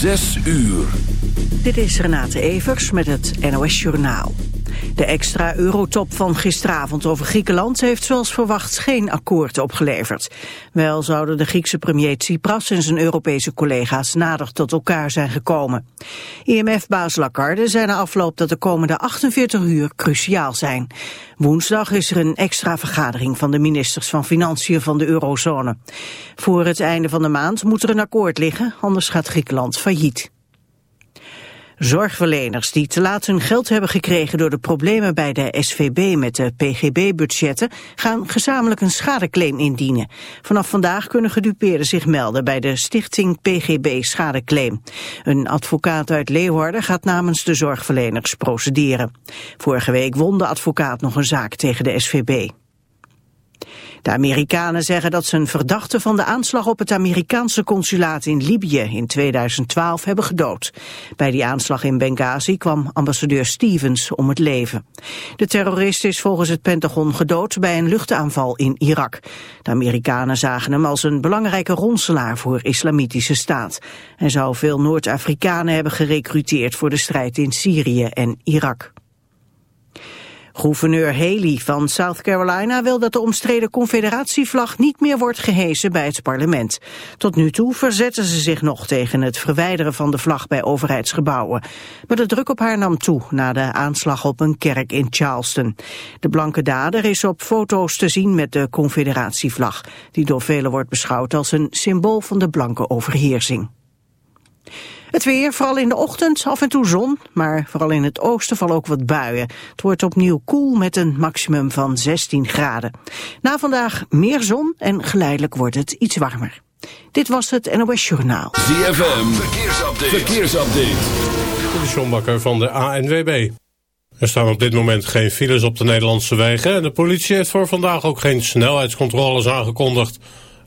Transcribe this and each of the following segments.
Zes uur. Dit is Renate Evers met het NOS Journaal. De extra eurotop van gisteravond over Griekenland heeft zoals verwacht geen akkoord opgeleverd. Wel zouden de Griekse premier Tsipras en zijn Europese collega's nader tot elkaar zijn gekomen. IMF-baas Lagarde zei na afloop dat de komende 48 uur cruciaal zijn. Woensdag is er een extra vergadering van de ministers van Financiën van de eurozone. Voor het einde van de maand moet er een akkoord liggen, anders gaat Griekenland failliet. Zorgverleners die te laat hun geld hebben gekregen door de problemen bij de SVB met de PGB-budgetten gaan gezamenlijk een schadeclaim indienen. Vanaf vandaag kunnen gedupeerden zich melden bij de stichting PGB Schadeclaim. Een advocaat uit Leeuwarden gaat namens de zorgverleners procederen. Vorige week won de advocaat nog een zaak tegen de SVB. De Amerikanen zeggen dat ze een verdachte van de aanslag op het Amerikaanse consulaat in Libië in 2012 hebben gedood. Bij die aanslag in Benghazi kwam ambassadeur Stevens om het leven. De terrorist is volgens het Pentagon gedood bij een luchtaanval in Irak. De Amerikanen zagen hem als een belangrijke ronselaar voor islamitische staat. Hij zou veel Noord-Afrikanen hebben gerekruteerd voor de strijd in Syrië en Irak. Gouverneur Haley van South Carolina wil dat de omstreden confederatievlag niet meer wordt gehesen bij het parlement. Tot nu toe verzetten ze zich nog tegen het verwijderen van de vlag bij overheidsgebouwen. Maar de druk op haar nam toe na de aanslag op een kerk in Charleston. De blanke dader is op foto's te zien met de confederatievlag, die door velen wordt beschouwd als een symbool van de blanke overheersing. Het weer, vooral in de ochtend, af en toe zon, maar vooral in het oosten vallen ook wat buien. Het wordt opnieuw koel met een maximum van 16 graden. Na vandaag meer zon en geleidelijk wordt het iets warmer. Dit was het NOS Journaal. ZFM, verkeersupdate. verkeersupdate. De Sjombakker van de ANWB. Er staan op dit moment geen files op de Nederlandse wegen... en de politie heeft voor vandaag ook geen snelheidscontroles aangekondigd.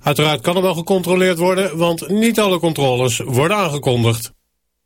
Uiteraard kan er wel gecontroleerd worden, want niet alle controles worden aangekondigd.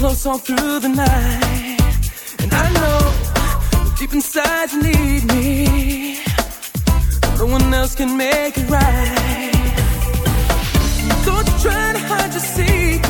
Close all through the night. And I know deep inside you need me. No one else can make it right. Don't you try to hide your secrets.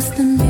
just the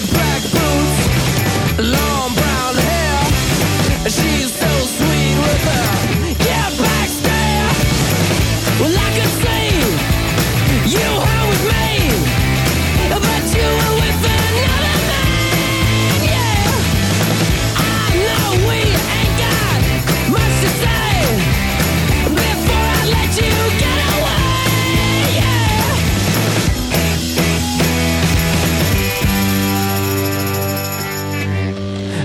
big.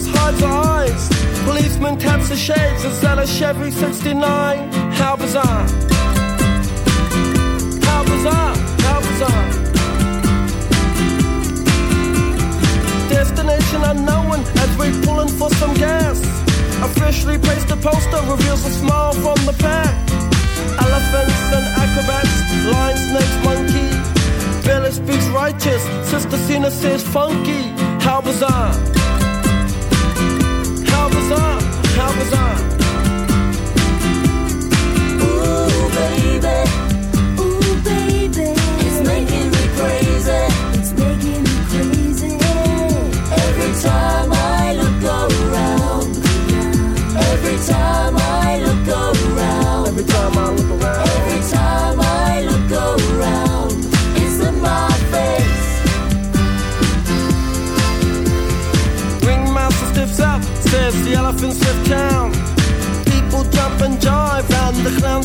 Just hides her eyes. Policeman taps the shades, is that a Chevy 69? How bizarre! How bizarre! How bizarre! Destination unknown as we pulling for some gas. Officially placed a poster reveals a smile from the pack. Elephants and acrobats, lion, snakes, monkey. Billy speaks righteous, Sister Cena says funky. How bizarre! help on.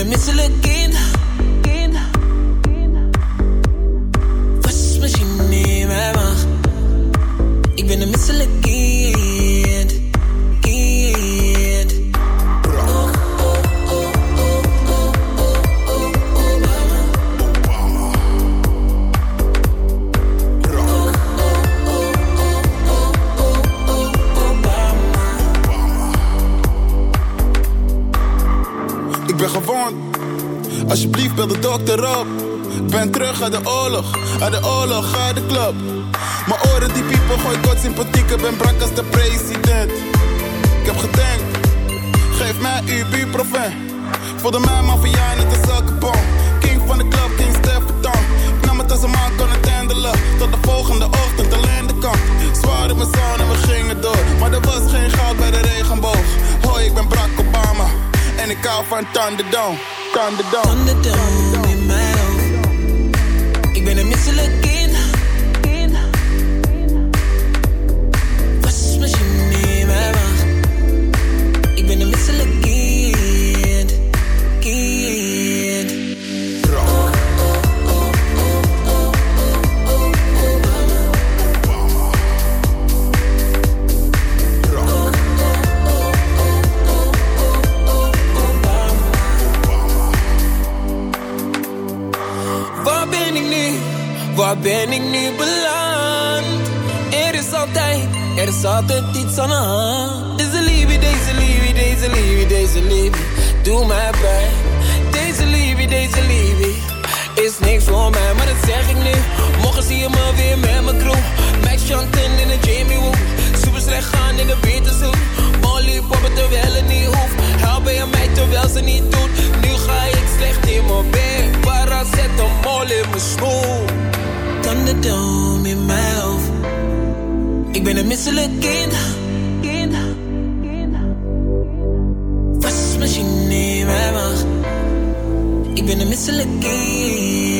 Ik ben een misselijk kind. kind. Wasmachine in mijn maag. Ik ben een misselijk dokter op. Ben terug uit de oorlog. Uit de oorlog, uit de club. Mijn oren die piepen, gooi kort sympathiek. Ik ben brak als de president. Ik heb gedenkt. Geef mij uw buurproven. Voelde mij maffia net een zakkenbom. King van de club, King Stefan. Ik nam het als een man kon het handelen. Tot de volgende ochtend alleen de kant. Zwaar in mijn zon we gingen door. Maar er was geen goud bij de regenboog. Hoi, ik ben Barack Obama. En ik hou van Thunderdome. Thunderdome. Thunderdome zeg ik nu. Morgen zie je me weer met mijn crew. Max Chanten in de Jamie Woo. Super slecht gaan in de Beterzoek. Molly poppen terwijl het niet hoeft. Helpen je mij terwijl ze niet doet. Nu ga ik slecht in mijn bed. Para zet een mol in mijn schoen. Thunderdome in mijn hoofd. Ik ben een misselijk kind. kind. Wasmachine in mijn maag. Ik ben een misselijk. Kind.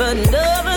another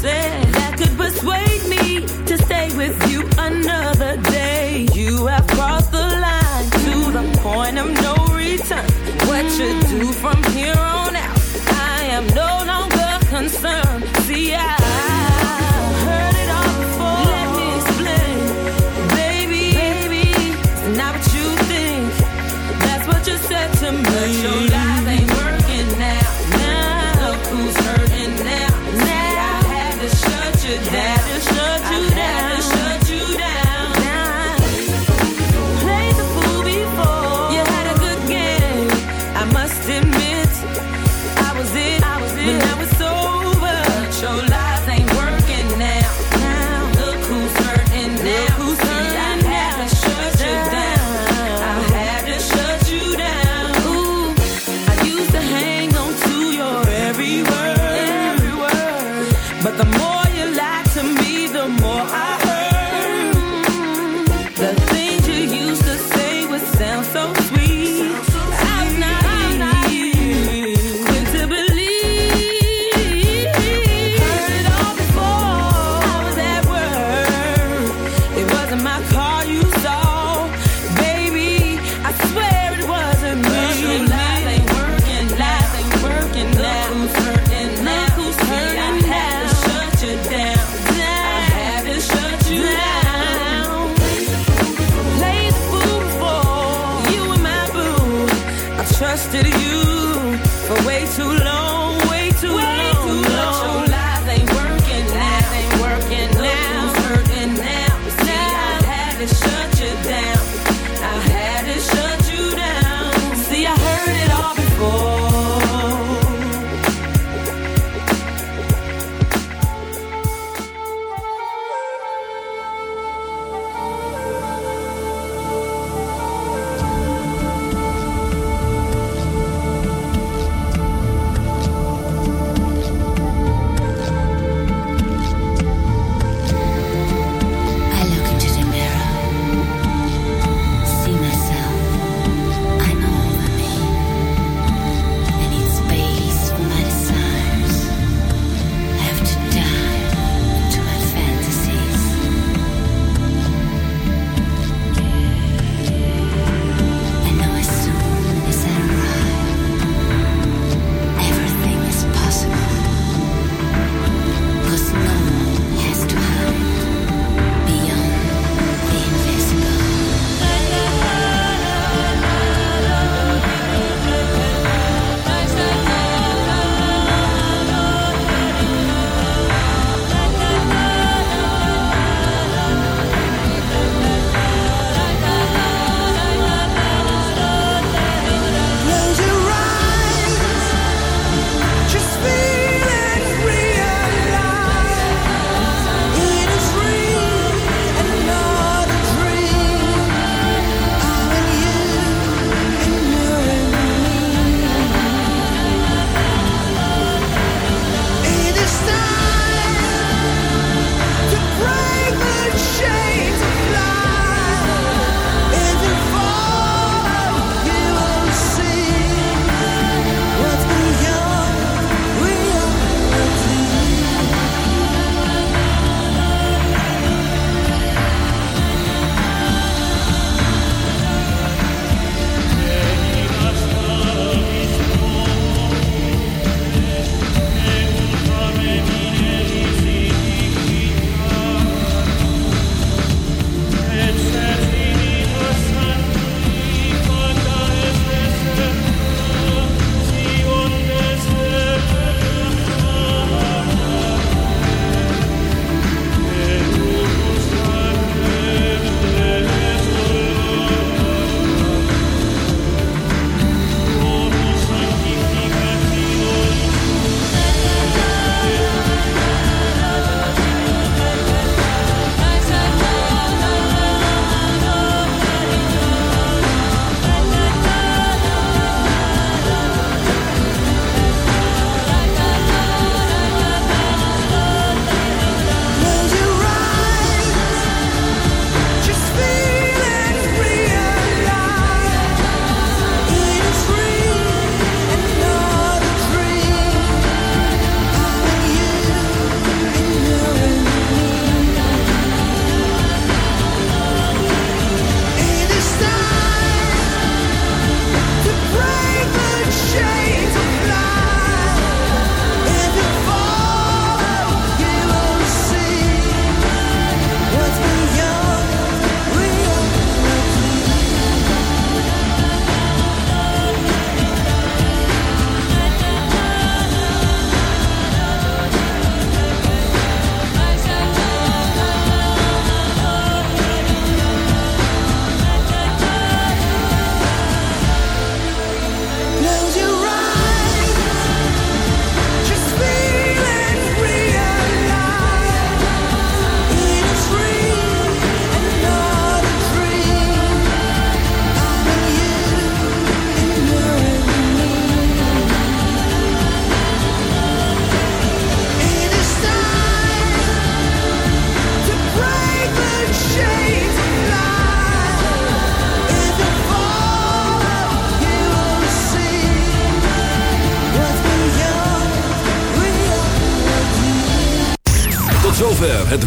said